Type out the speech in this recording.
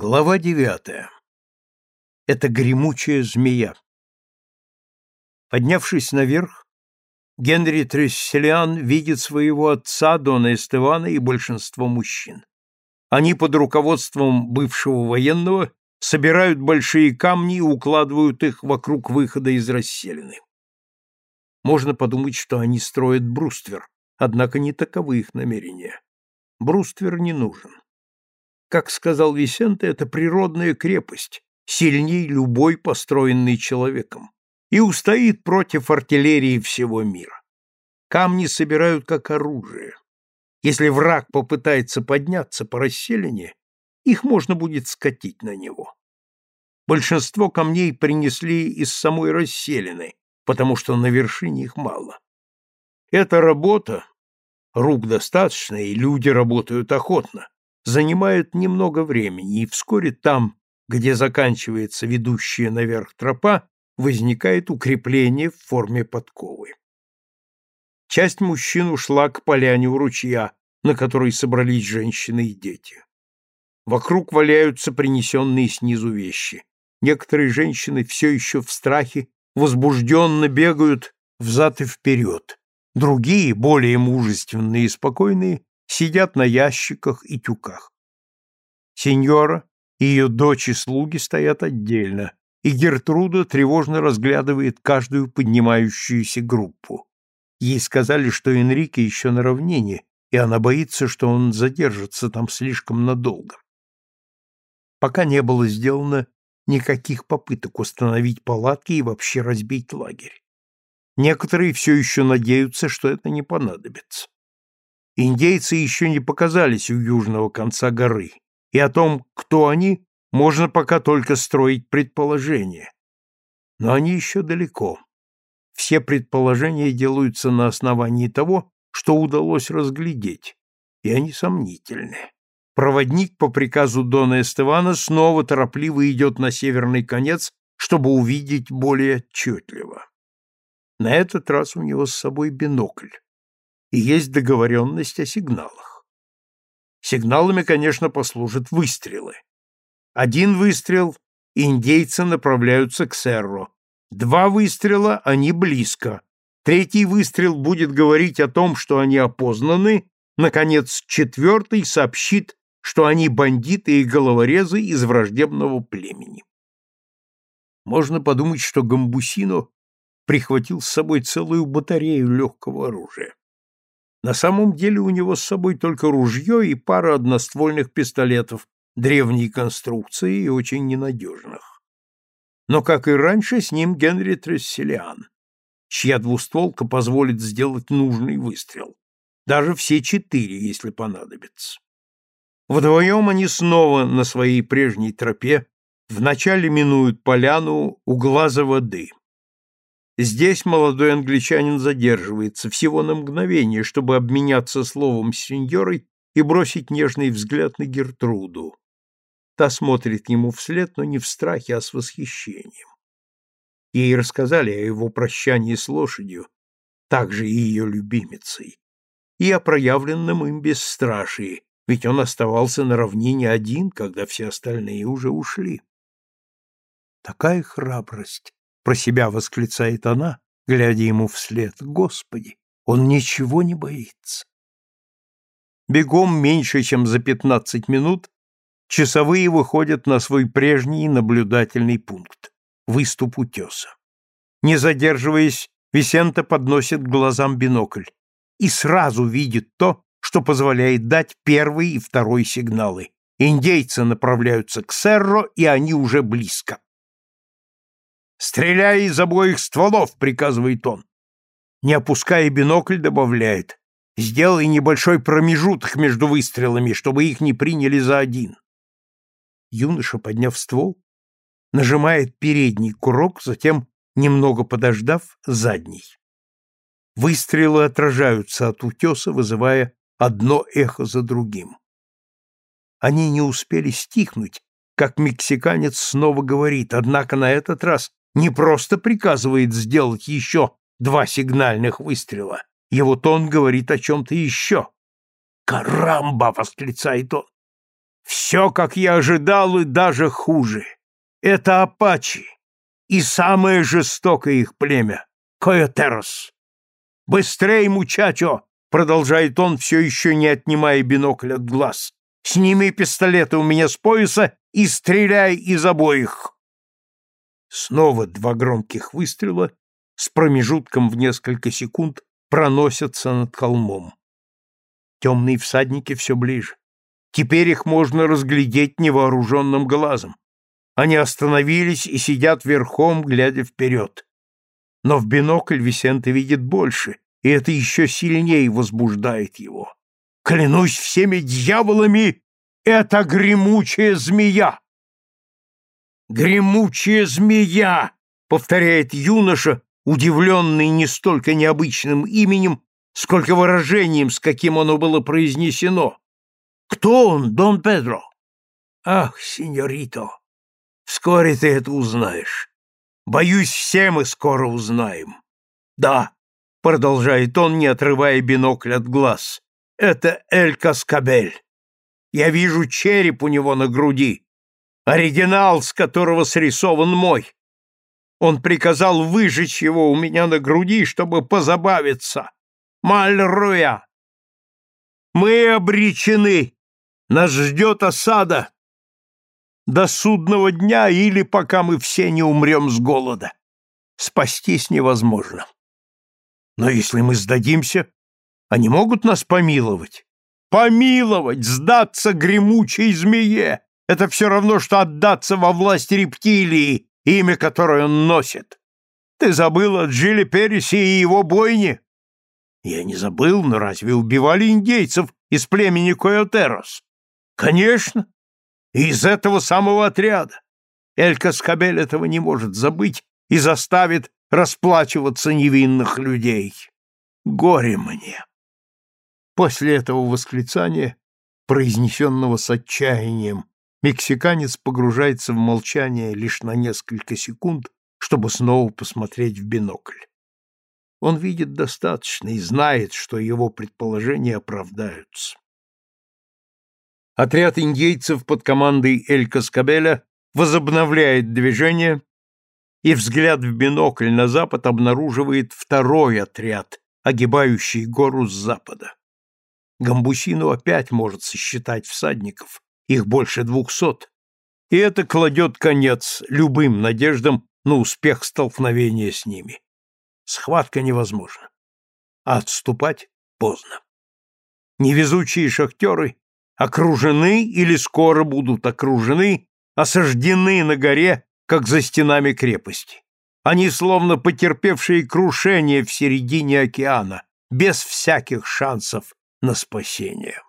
Глава девятая. Это гремучая змея. Поднявшись наверх, Генри Тресселиан видит своего отца, Дона Эстевана и большинство мужчин. Они под руководством бывшего военного собирают большие камни и укладывают их вокруг выхода из расселины. Можно подумать, что они строят бруствер, однако не таковы их намерения. Бруствер не нужен. Как сказал Висенте, это природная крепость, сильней любой, построенный человеком, и устоит против артиллерии всего мира. Камни собирают как оружие. Если враг попытается подняться по расселине, их можно будет скатить на него. Большинство камней принесли из самой расселины, потому что на вершине их мало. Эта работа, рук достаточно, и люди работают охотно, занимает немного времени, и вскоре там, где заканчивается ведущая наверх тропа, возникает укрепление в форме подковы. Часть мужчин ушла к поляне у ручья, на которой собрались женщины и дети. Вокруг валяются принесенные снизу вещи. Некоторые женщины все еще в страхе, возбужденно бегают взад и вперед. Другие, более мужественные и спокойные, сидят на ящиках и тюках. Сеньора и ее дочь и слуги стоят отдельно, и Гертруда тревожно разглядывает каждую поднимающуюся группу. Ей сказали, что Энрике еще на равнине, и она боится, что он задержится там слишком надолго. Пока не было сделано никаких попыток установить палатки и вообще разбить лагерь. Некоторые все еще надеются, что это не понадобится. Индейцы еще не показались у южного конца горы, и о том, кто они, можно пока только строить предположения. Но они еще далеко. Все предположения делаются на основании того, что удалось разглядеть, и они сомнительны. Проводник по приказу Дона Эстевана снова торопливо идет на северный конец, чтобы увидеть более отчетливо. На этот раз у него с собой бинокль и есть договоренность о сигналах. Сигналами, конечно, послужат выстрелы. Один выстрел — индейцы направляются к Серро. Два выстрела — они близко. Третий выстрел будет говорить о том, что они опознаны. Наконец, четвертый сообщит, что они бандиты и головорезы из враждебного племени. Можно подумать, что Гамбусино прихватил с собой целую батарею легкого оружия. На самом деле у него с собой только ружье и пара одноствольных пистолетов древней конструкции и очень ненадежных. Но, как и раньше, с ним Генри Тресселиан, чья двустволка позволит сделать нужный выстрел. Даже все четыре, если понадобится. Вдвоем они снова на своей прежней тропе вначале минуют поляну у глаза воды. Здесь молодой англичанин задерживается всего на мгновение, чтобы обменяться словом с сеньорой и бросить нежный взгляд на Гертруду. Та смотрит ему вслед, но не в страхе, а с восхищением. Ей рассказали о его прощании с лошадью, также и ее любимицей, и о проявленном им бесстрашии, ведь он оставался на равнине один, когда все остальные уже ушли. Такая храбрость! Про себя восклицает она, глядя ему вслед. Господи, он ничего не боится. Бегом меньше, чем за пятнадцать минут, часовые выходят на свой прежний наблюдательный пункт — выступ утеса. Не задерживаясь, Висента подносит глазам бинокль и сразу видит то, что позволяет дать первый и второй сигналы. Индейцы направляются к Серро, и они уже близко. «Стреляй из обоих стволов!» — приказывает он. Не опуская бинокль, добавляет. «Сделай небольшой промежуток между выстрелами, чтобы их не приняли за один». Юноша, подняв ствол, нажимает передний курок, затем, немного подождав, задний. Выстрелы отражаются от утеса, вызывая одно эхо за другим. Они не успели стихнуть, как мексиканец снова говорит, однако на этот раз не просто приказывает сделать еще два сигнальных выстрела. Его тон говорит о чем-то еще. «Карамба!» — восклицает он. Все, как я ожидал, и даже хуже. Это апачи, и самое жестокое их племя — Койотерос. «Быстрей, мучачо!» — продолжает он, все еще не отнимая бинокль от глаз. «Сними пистолеты у меня с пояса и стреляй из обоих!» Снова два громких выстрела с промежутком в несколько секунд проносятся над холмом. Темные всадники все ближе. Теперь их можно разглядеть невооруженным глазом. Они остановились и сидят верхом, глядя вперед. Но в бинокль Висенте видит больше, и это еще сильнее возбуждает его. Клянусь всеми дьяволами, это гремучая змея! «Гремучая змея!» — повторяет юноша, удивленный не столько необычным именем, сколько выражением, с каким оно было произнесено. «Кто он, Дон Педро?» «Ах, сеньорито, вскоре ты это узнаешь. Боюсь, все мы скоро узнаем». «Да», — продолжает он, не отрывая бинокль от глаз, — «это Эль Каскабель. Я вижу череп у него на груди, оригинал, с которого срисован мой. Он приказал выжечь его у меня на груди, чтобы позабавиться. Мальруя! Мы обречены. Нас ждет осада до судного дня или пока мы все не умрем с голода. Спастись невозможно. Но если мы сдадимся, они могут нас помиловать. Помиловать, сдаться гремучей змее — это все равно, что отдаться во власть рептилии, имя которое он носит. Ты забыл о Джиле Пересе и его бойне? Я не забыл, но разве убивали индейцев из племени Койотерос? Конечно, из этого самого отряда. Эль Каскабель этого не может забыть и заставит расплачиваться невинных людей. Горе мне! После этого восклицания, произнесенного с отчаянием, Мексиканец погружается в молчание лишь на несколько секунд, чтобы снова посмотреть в бинокль. Он видит достаточно и знает, что его предположения оправдаются. Отряд индейцев под командой Эль Каскабеля возобновляет движение, и взгляд в бинокль на запад обнаруживает второй отряд, огибающий гору с запада. Гамбусину опять может сосчитать всадников, их больше двухсот, и это кладет конец любым надеждам на успех столкновения с ними. Схватка невозможна, а отступать поздно. Невезучие шахтеры окружены или скоро будут окружены, осаждены на горе, как за стенами крепости. Они словно потерпевшие крушение в середине океана, без всяких шансов на спасение.